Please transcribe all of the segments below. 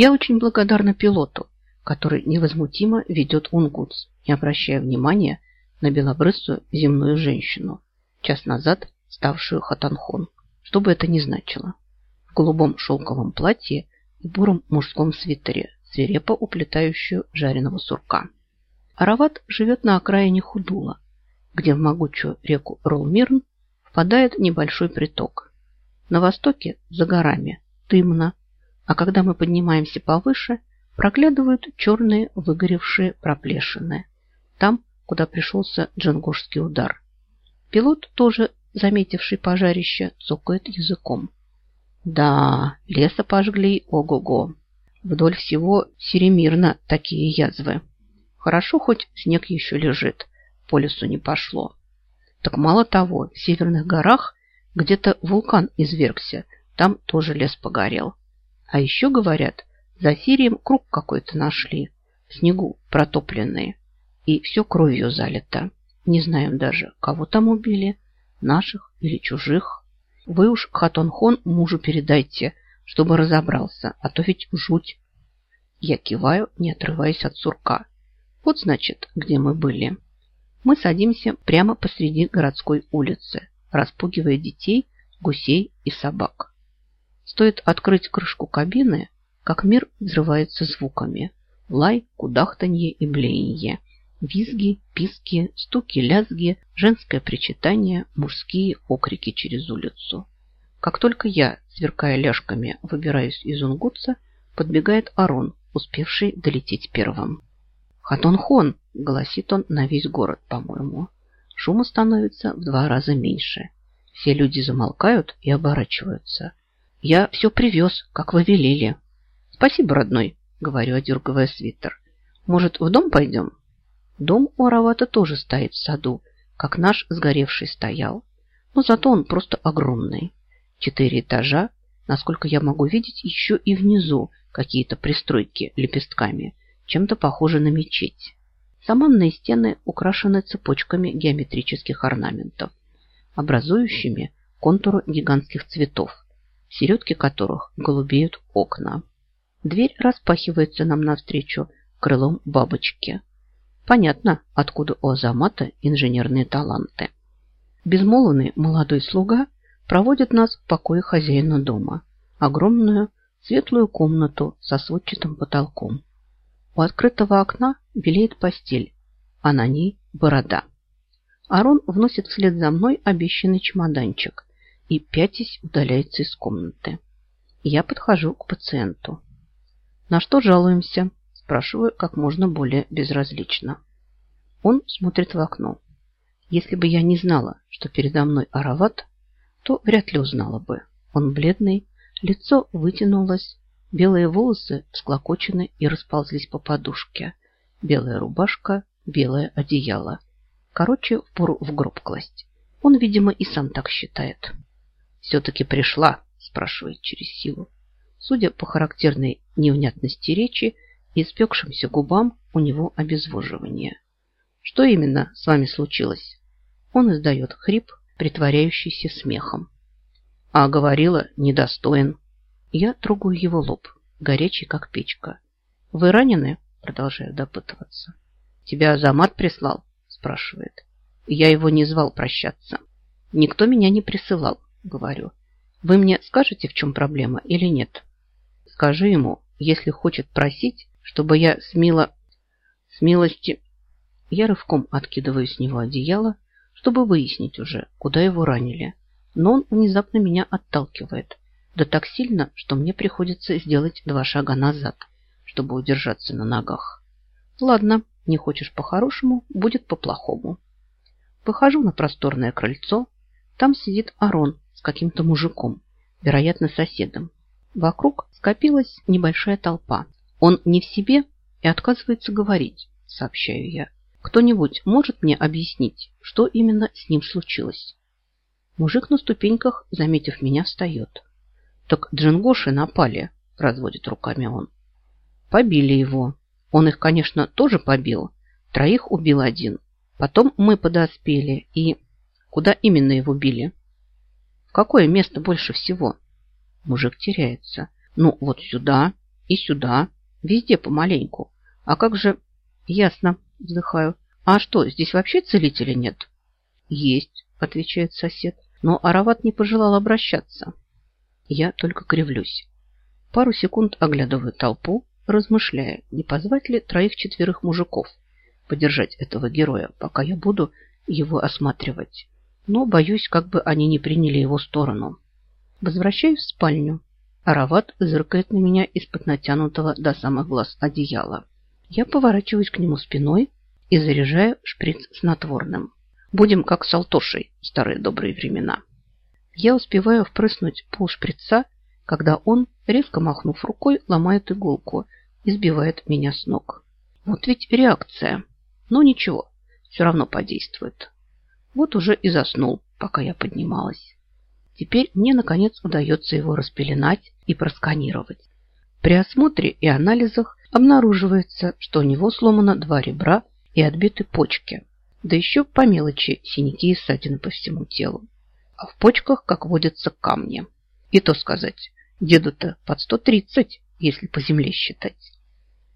Я очень благодарна пилоту, который невозмутимо ведет Унгутс, не обращая внимания на белобрысую земную женщину, час назад ставшую Хатанхон, что бы это ни значило. В голубом шелковом платье и буром мужском свитере, свирепо уплетающую жареного сурка. Арават живет на окраине Худула, где в могучую реку Ролмирн впадает небольшой приток. На востоке, за горами, дымно, а когда мы поднимаемся повыше, проглядывают черные выгоревшие проплешины. Там, куда пришелся джангошский удар. Пилот, тоже заметивший пожарище, цокает языком. Да, леса пожгли, ого-го. Вдоль всего Серемирна такие язвы. Хорошо, хоть снег еще лежит, по лесу не пошло. Так мало того, в северных горах где-то вулкан извергся, там тоже лес погорел. А еще, говорят, за Сирием круг какой-то нашли, в снегу протопленные, и все кровью залито. Не знаем даже, кого там убили, наших или чужих. Вы уж Хатонхон мужу передайте, чтобы разобрался, а то ведь жуть. Я киваю, не отрываясь от сурка. Вот, значит, где мы были. Мы садимся прямо посреди городской улицы, распугивая детей, гусей и собак. Стоит открыть крышку кабины, как мир взрывается звуками. Лай, кудахтанье и блеяние. Визги, писки, стуки, лязги, женское причитание, мужские окрики через улицу. Как только я, сверкая ляжками, выбираюсь из унгутса, подбегает Арон, успевший долететь первым. «Хатон-хон!» – голосит он на весь город, по-моему. Шума становится в два раза меньше. Все люди замолкают и оборачиваются. Я все привез, как вы велели. Спасибо, родной, говорю, одергивая свитер. Может, в дом пойдем? Дом у Аравата тоже стоит в саду, как наш сгоревший стоял. Но зато он просто огромный. Четыре этажа, насколько я могу видеть, еще и внизу какие-то пристройки лепестками, чем-то похожи на мечеть. Саманные стены украшены цепочками геометрических орнаментов, образующими контуры гигантских цветов, в середке которых голубеют окна. Дверь распахивается нам навстречу крылом бабочки. Понятно, откуда у Азамата инженерные таланты. Безмолвный молодой слуга проводит нас в покое хозяина дома. Огромную светлую комнату со сводчатым потолком. У открытого окна белеет постель, а на ней борода. Арон вносит вслед за мной обещанный чемоданчик и, пятясь, удаляется из комнаты. Я подхожу к пациенту. «На что жалуемся?» – спрашиваю как можно более безразлично. Он смотрит в окно. Если бы я не знала, что передо мной Арават, то вряд ли узнала бы. Он бледный, лицо вытянулось, белые волосы всклокочены и расползлись по подушке. Белая рубашка, белое одеяло. Короче, впору в гроб класть. Он, видимо, и сам так считает. «Все-таки пришла?» – спрашивает через силу. Судя по характерной невнятности речи и испекшимся губам, у него обезвоживание. Что именно с вами случилось? Он издает хрип, притворяющийся смехом. А говорила, недостоин. Я трогаю его лоб, горячий, как печка. Вы ранены? Продолжаю допытываться. Тебя Азамат прислал? Спрашивает. Я его не звал прощаться. Никто меня не присылал говорю. Вы мне скажете, в чем проблема или нет? Скажи ему, если хочет просить, чтобы я смело... С милости... Я рывком откидываю с него одеяло, чтобы выяснить уже, куда его ранили. Но он внезапно меня отталкивает. Да так сильно, что мне приходится сделать два шага назад, чтобы удержаться на ногах. Ладно, не хочешь по-хорошему, будет по-плохому. Выхожу на просторное крыльцо. Там сидит Арон с каким-то мужиком, вероятно, соседом. Вокруг скопилась небольшая толпа. Он не в себе и отказывается говорить, сообщаю я. Кто-нибудь может мне объяснить, что именно с ним случилось? Мужик на ступеньках, заметив меня, встает. Так джингоши напали, разводит руками он. Побили его. Он их, конечно, тоже побил. Троих убил один. Потом мы подоспели и... Куда именно его били? Какое место больше всего? Мужик теряется. Ну, вот сюда. и сюда, везде помаленьку. А как же... Ясно, вздыхаю. А что, здесь вообще целителя нет? Есть, отвечает сосед, но Арават не пожелал обращаться. Я только кривлюсь. Пару секунд оглядываю толпу, размышляя, не позвать ли троих-четверых мужиков поддержать этого героя, пока я буду его осматривать. Но боюсь, как бы они не приняли его сторону. Возвращаюсь в спальню. Арават зыркает на меня из-под натянутого до самых глаз одеяла. Я поворачиваюсь к нему спиной и заряжаю шприц снотворным. Будем как с Алтошей в старые добрые времена. Я успеваю впрыснуть пол шприца, когда он, резко махнув рукой, ломает иголку и сбивает меня с ног. Вот ведь реакция. Но ничего, все равно подействует. Вот уже и заснул, пока я поднималась. Теперь мне, наконец, удается его распеленать и просканировать. При осмотре и анализах обнаруживается, что у него сломано два ребра и отбиты почки. Да еще по мелочи синяки и ссадины по всему телу. А в почках, как водятся, камни. И то сказать, деду-то под 130, если по земле считать.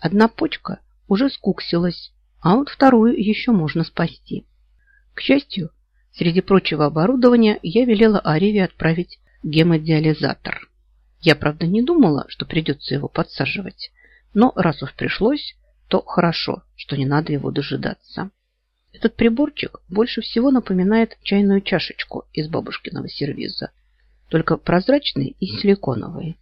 Одна почка уже скуксилась, а вот вторую еще можно спасти. К счастью, среди прочего оборудования я велела Ареве отправить гемодиализатор. Я, правда, не думала, что придется его подсаживать, но раз уж пришлось, то хорошо, что не надо его дожидаться. Этот приборчик больше всего напоминает чайную чашечку из бабушкиного сервиза, только прозрачный и силиконовый.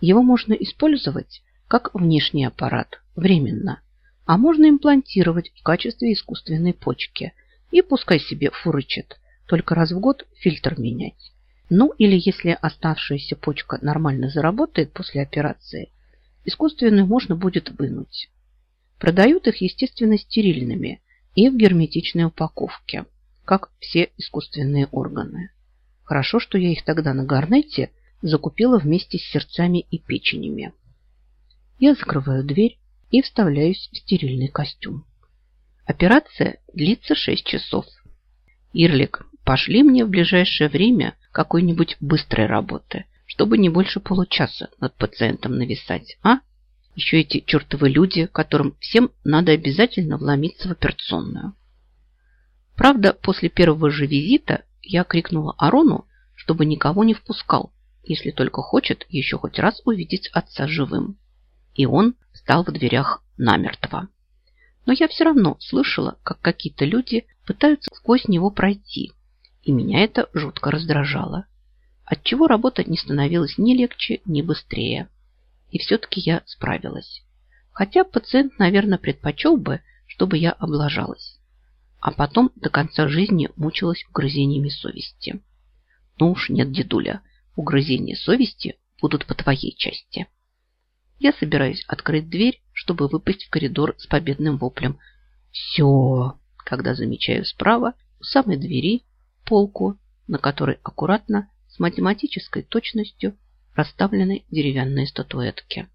Его можно использовать как внешний аппарат, временно, а можно имплантировать в качестве искусственной почки – и пускай себе фурычит, только раз в год фильтр менять. Ну или если оставшаяся почка нормально заработает после операции, искусственную можно будет вынуть. Продают их, естественно, стерильными и в герметичной упаковке, как все искусственные органы. Хорошо, что я их тогда на гарнете закупила вместе с сердцами и печенями. Я закрываю дверь и вставляюсь в стерильный костюм. Операция длится 6 часов. Ирлик, пошли мне в ближайшее время какой-нибудь быстрой работы, чтобы не больше получаса над пациентом нависать, а? Еще эти чертовы люди, которым всем надо обязательно вломиться в операционную. Правда, после первого же визита я крикнула Арону, чтобы никого не впускал, если только хочет еще хоть раз увидеть отца живым. И он стал в дверях намертво но я все равно слышала, как какие-то люди пытаются сквозь него пройти, и меня это жутко раздражало. Отчего работа не становилась ни легче, ни быстрее. И все-таки я справилась. Хотя пациент, наверное, предпочел бы, чтобы я облажалась. А потом до конца жизни мучилась угрызениями совести. Ну уж нет, дедуля, угрызения совести будут по твоей части. Я собираюсь открыть дверь, чтобы выпасть в коридор с победным воплем. Все, когда замечаю справа у самой двери полку, на которой аккуратно, с математической точностью расставлены деревянные статуэтки.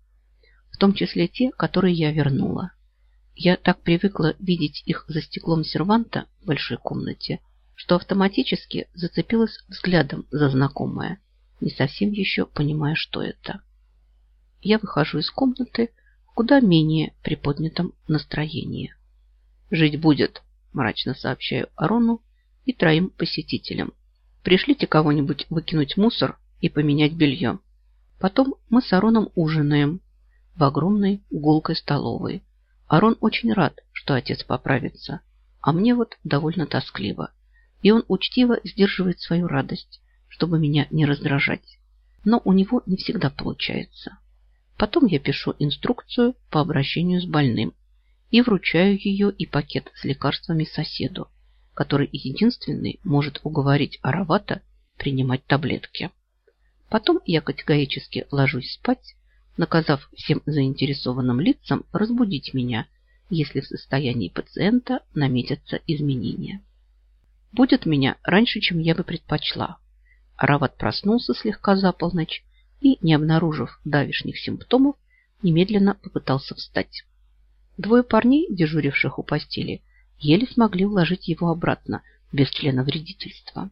В том числе те, которые я вернула. Я так привыкла видеть их за стеклом серванта в большой комнате, что автоматически зацепилась взглядом за знакомое, не совсем еще понимая, что это я выхожу из комнаты куда менее приподнятом настроении. «Жить будет», – мрачно сообщаю Арону и троим посетителям. «Пришлите кого-нибудь выкинуть мусор и поменять белье. Потом мы с Ароном ужинаем в огромной гулкой столовой. Арон очень рад, что отец поправится, а мне вот довольно тоскливо. И он учтиво сдерживает свою радость, чтобы меня не раздражать. Но у него не всегда получается. Потом я пишу инструкцию по обращению с больным и вручаю ее и пакет с лекарствами соседу, который единственный может уговорить Аравата принимать таблетки. Потом я категорически ложусь спать, наказав всем заинтересованным лицам разбудить меня, если в состоянии пациента наметятся изменения. Будет меня раньше, чем я бы предпочла. Арават проснулся слегка за полночь и, не обнаружив давишних симптомов, немедленно попытался встать. Двое парней, дежуривших у постели, еле смогли уложить его обратно, без члена вредительства.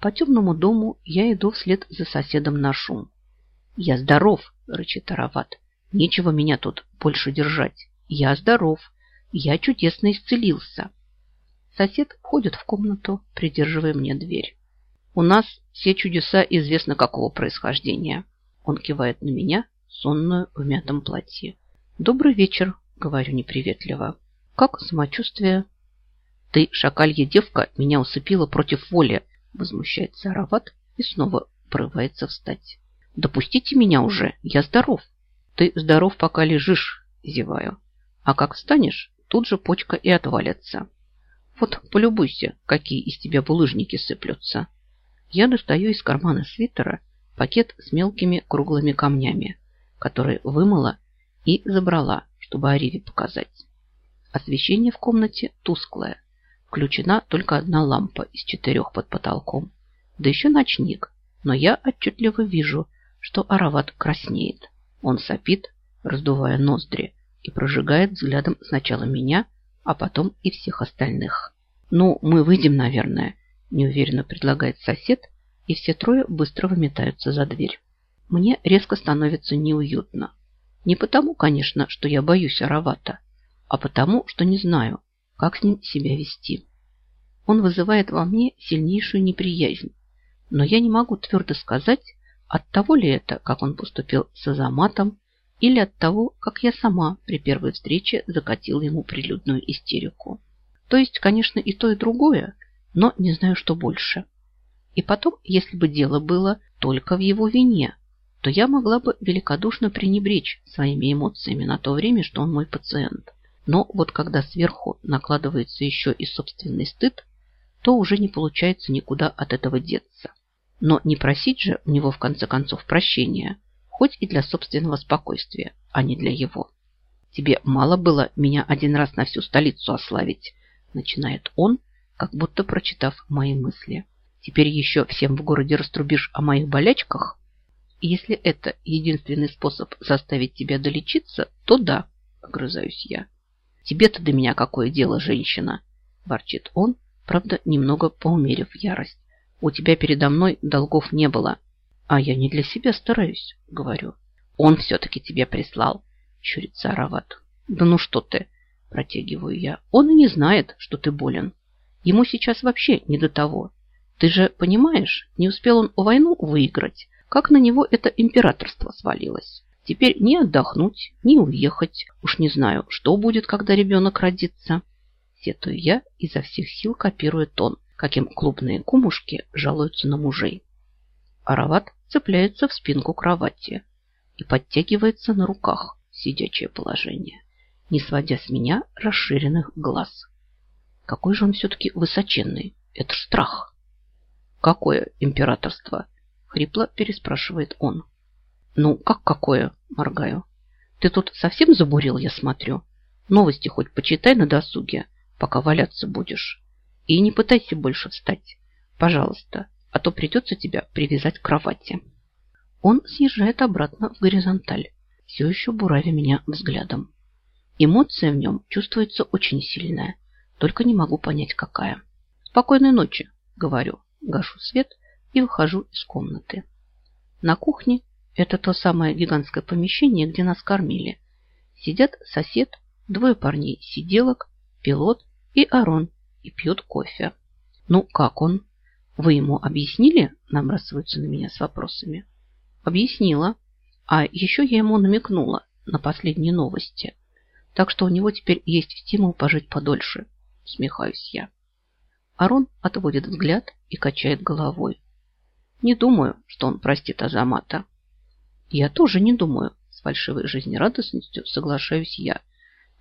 По темному дому я иду вслед за соседом на шум. «Я здоров!» – рычит Арават. Нечего меня тут больше держать. Я здоров. Я чудесно исцелился. Сосед входит в комнату, придерживая мне дверь. У нас все чудеса известно какого происхождения. Он кивает на меня, сонную в мятом платье. Добрый вечер, говорю неприветливо. Как самочувствие? Ты, шакалья девка, меня усыпила против воли, возмущается Арават и снова порывается встать. Допустите меня уже, я здоров. Ты здоров, пока лежишь, зеваю. А как встанешь, тут же почка и отвалится. Вот полюбуйся, какие из тебя булыжники сыплются. Я достаю из кармана свитера пакет с мелкими круглыми камнями, которые вымыла и забрала, чтобы Ариве показать. Освещение в комнате тусклое. Включена только одна лампа из четырех под потолком. Да еще ночник. Но я отчетливо вижу, что Арават краснеет. Он сопит, раздувая ноздри, и прожигает взглядом сначала меня, а потом и всех остальных. «Ну, мы выйдем, наверное», – неуверенно предлагает сосед, и все трое быстро выметаются за дверь. Мне резко становится неуютно. Не потому, конечно, что я боюсь Аравата, а потому, что не знаю, как с ним себя вести. Он вызывает во мне сильнейшую неприязнь, но я не могу твердо сказать, от того ли это, как он поступил с Азаматом, или от того, как я сама при первой встрече закатила ему прилюдную истерику. То есть, конечно, и то, и другое, но не знаю, что больше. И потом, если бы дело было только в его вине, то я могла бы великодушно пренебречь своими эмоциями на то время, что он мой пациент. Но вот когда сверху накладывается еще и собственный стыд, то уже не получается никуда от этого деться. Но не просить же у него в конце концов прощения, хоть и для собственного спокойствия, а не для его. Тебе мало было меня один раз на всю столицу ославить, начинает он, как будто прочитав мои мысли. Теперь еще всем в городе раструбишь о моих болячках? если это единственный способ заставить тебя долечиться, то да, огрызаюсь я. Тебе-то до меня какое дело, женщина? Ворчит он, правда, немного поумерив ярость. У тебя передо мной долгов не было. А я не для себя стараюсь, говорю. Он все-таки тебе прислал, чурится Арават. Да ну что ты, протягиваю я. Он и не знает, что ты болен. Ему сейчас вообще не до того. Ты же понимаешь, не успел он войну выиграть, как на него это императорство свалилось. Теперь ни отдохнуть, ни уехать. Уж не знаю, что будет, когда ребенок родится. Сетую я изо всех сил копируя тон, каким клубные кумушки жалуются на мужей. Арават цепляется в спинку кровати и подтягивается на руках сидячее положение, не сводя с меня расширенных глаз. Какой же он все-таки высоченный. Это страх. Какое императорство? Хрипло переспрашивает он. Ну, как какое? Моргаю. Ты тут совсем забурил, я смотрю. Новости хоть почитай на досуге, пока валяться будешь. И не пытайся больше встать. Пожалуйста, а то придется тебя привязать к кровати. Он съезжает обратно в горизонталь, все еще буравя меня взглядом. Эмоция в нем чувствуется очень сильная, только не могу понять, какая. Спокойной ночи, говорю, гашу свет и выхожу из комнаты. На кухне, это то самое гигантское помещение, где нас кормили, сидят сосед, двое парней сиделок, пилот и Арон и пьют кофе. Ну, как он? Вы ему объяснили? Набрасываются на меня с вопросами. Объяснила. А еще я ему намекнула на последние новости. Так что у него теперь есть стимул пожить подольше. Смехаюсь я. Арон отводит взгляд и качает головой. Не думаю, что он простит Азамата. Я тоже не думаю, с фальшивой жизнерадостностью соглашаюсь я.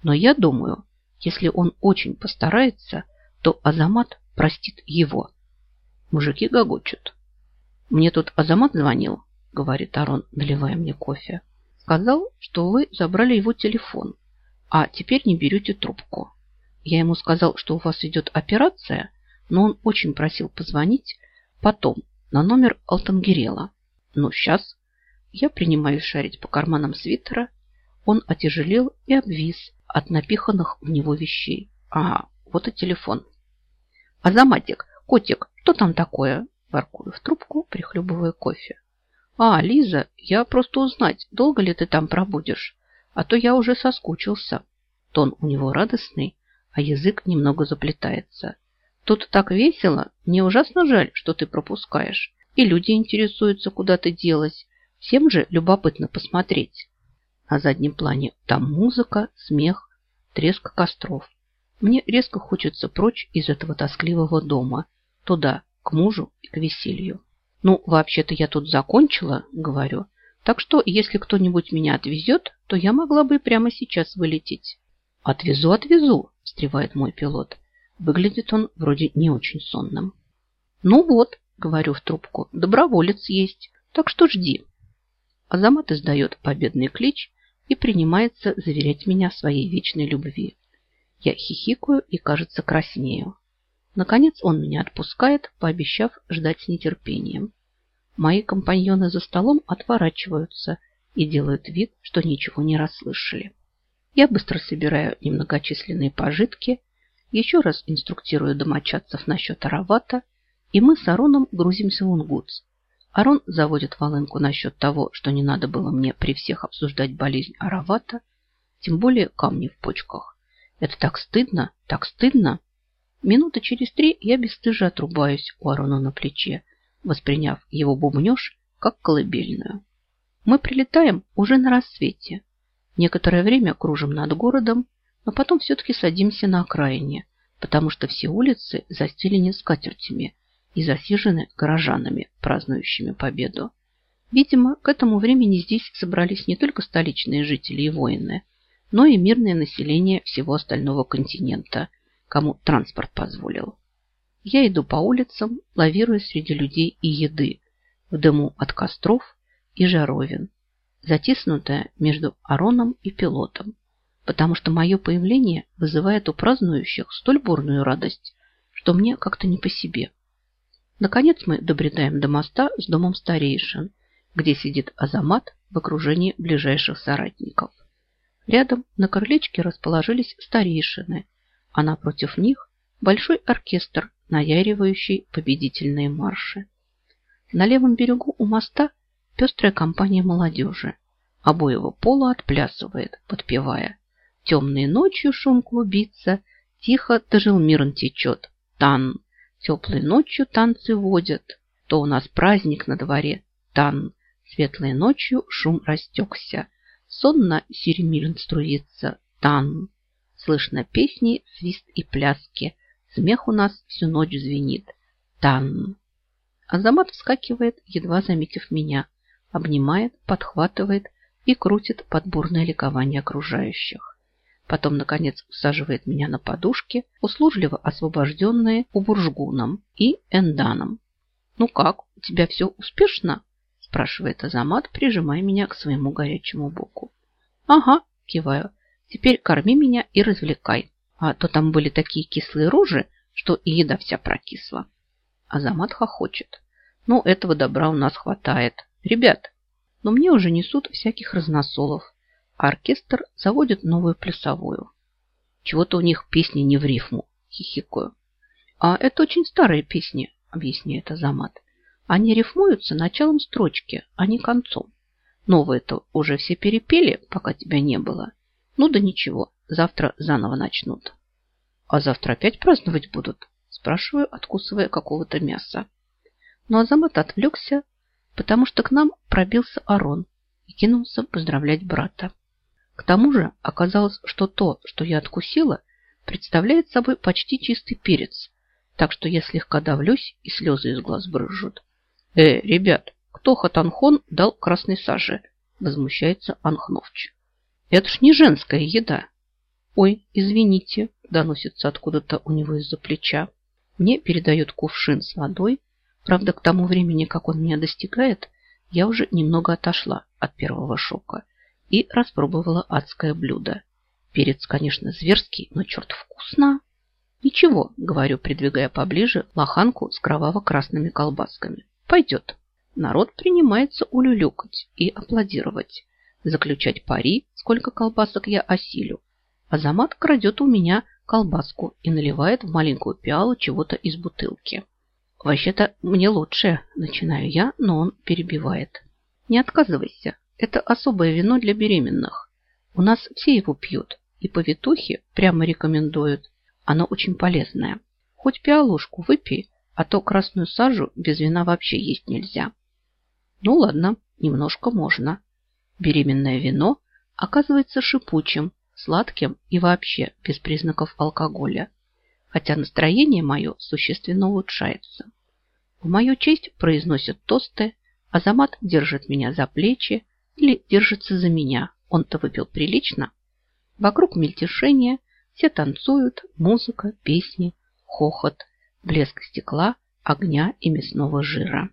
Но я думаю, если он очень постарается, то Азамат простит его. Мужики гогочут. Мне тут Азамат звонил, говорит Арон, наливая мне кофе. Сказал, что вы забрали его телефон, а теперь не берете трубку. Я ему сказал, что у вас идет операция, но он очень просил позвонить потом на номер Алтангерела. Ну, сейчас. Я принимаюсь шарить по карманам свитера. Он отяжелел и обвис от напиханных в него вещей. Ага, вот и телефон. «Азаматик, котик, что там такое?» Воркую в трубку, прихлебывая кофе. «А, Лиза, я просто узнать, долго ли ты там пробудешь? а то я уже соскучился. Тон у него радостный, а язык немного заплетается. Тут так весело, мне ужасно жаль, что ты пропускаешь. И люди интересуются, куда ты делась. Всем же любопытно посмотреть. На заднем плане там музыка, смех, треск костров. Мне резко хочется прочь из этого тоскливого дома. Туда, к мужу и к веселью. Ну, вообще-то я тут закончила, говорю. Так что, если кто-нибудь меня отвезет, то я могла бы прямо сейчас вылететь. Отвезу, отвезу, встревает мой пилот. Выглядит он вроде не очень сонным. Ну вот, говорю в трубку, доброволец есть, так что жди. Азамат издает победный клич и принимается заверять меня своей вечной любви. Я хихикаю и, кажется, краснею. Наконец он меня отпускает, пообещав ждать с нетерпением. Мои компаньоны за столом отворачиваются и делают вид, что ничего не расслышали. Я быстро собираю немногочисленные пожитки, еще раз инструктирую домочадцев насчет аравата, и мы с Ароном грузимся в Унгутс. Арон заводит волынку насчет того, что не надо было мне при всех обсуждать болезнь аравата, тем более камни в почках. Это так стыдно, так стыдно. Минуты через три я бесстыже отрубаюсь у Арона на плече, восприняв его бубнеж как колыбельную. Мы прилетаем уже на рассвете. Некоторое время кружим над городом, но потом все-таки садимся на окраине, потому что все улицы застелены скатертями и засижены горожанами, празднующими победу. Видимо, к этому времени здесь собрались не только столичные жители и воины, но и мирное население всего остального континента, кому транспорт позволил. Я иду по улицам, лавируя среди людей и еды, в дыму от костров и жаровин, затиснутая между Ароном и пилотом, потому что мое появление вызывает у празднующих столь бурную радость, что мне как-то не по себе. Наконец мы добредаем до моста с домом старейшин, где сидит Азамат в окружении ближайших соратников. Рядом на крылечке расположились старейшины, а напротив них большой оркестр, наяривающий победительные марши. На левом берегу у моста – Пестрая компания молодежи. Обоего пола отплясывает, подпевая. Темной ночью шум клубится, тихо мирон течет. Тан. Теплой ночью танцы водят. То у нас праздник на дворе. Тан. Светлой ночью шум растекся. Сонно сиремирн струится. Тан. Слышно песни, свист и пляски. Смех у нас всю ночь звенит. Тан. Азамат вскакивает, едва заметив меня обнимает, подхватывает и крутит под бурное ликование окружающих. Потом, наконец, усаживает меня на подушке, услужливо освобожденные у буржгуном и энданом. «Ну как, у тебя все успешно?» – спрашивает Азамат, прижимая меня к своему горячему боку. «Ага», – киваю, – «теперь корми меня и развлекай, а то там были такие кислые рожи, что и еда вся прокисла». Азамат хохочет. «Ну, этого добра у нас хватает. Ребят, но мне уже несут всяких разносолов, а оркестр заводит новую плясовую. Чего-то у них песни не в рифму, хихикаю. А это очень старые песни, объясняет Азамат. Они рифмуются началом строчки, а не концом. Новые-то уже все перепели, пока тебя не было. Ну да ничего, завтра заново начнут. А завтра опять праздновать будут? Спрашиваю, откусывая какого-то мяса. Но Азамат отвлекся, потому что к нам пробился Арон и кинулся поздравлять брата. К тому же оказалось, что то, что я откусила, представляет собой почти чистый перец, так что я слегка давлюсь и слезы из глаз брызжут. «Э, ребят, кто Хатанхон дал красной сажи?» возмущается Анхновч. «Это ж не женская еда!» «Ой, извините», доносится откуда-то у него из-за плеча. Мне передают кувшин с водой, Правда, к тому времени, как он меня достигает, я уже немного отошла от первого шока и распробовала адское блюдо. Перец, конечно, зверский, но черт вкусно. Ничего, говорю, придвигая поближе лоханку с кроваво-красными колбасками. Пойдет. Народ принимается улюлюкать и аплодировать, заключать пари, сколько колбасок я осилю. Азамат крадет у меня колбаску и наливает в маленькую пиалу чего-то из бутылки. Вообще-то мне лучше, начинаю я, но он перебивает. Не отказывайся. Это особое вино для беременных. У нас все его пьют, и повитухи прямо рекомендуют. Оно очень полезное. Хоть пиалушку выпей, а то красную сажу без вина вообще есть нельзя. Ну ладно, немножко можно. Беременное вино оказывается шипучим, сладким и вообще без признаков алкоголя. Хотя настроение мое существенно улучшается. В мою честь произносят тосты, Азамат держит меня за плечи или держится за меня. Он-то выпил прилично. Вокруг мельтешение, все танцуют, музыка, песни, хохот, блеск стекла, огня и мясного жира.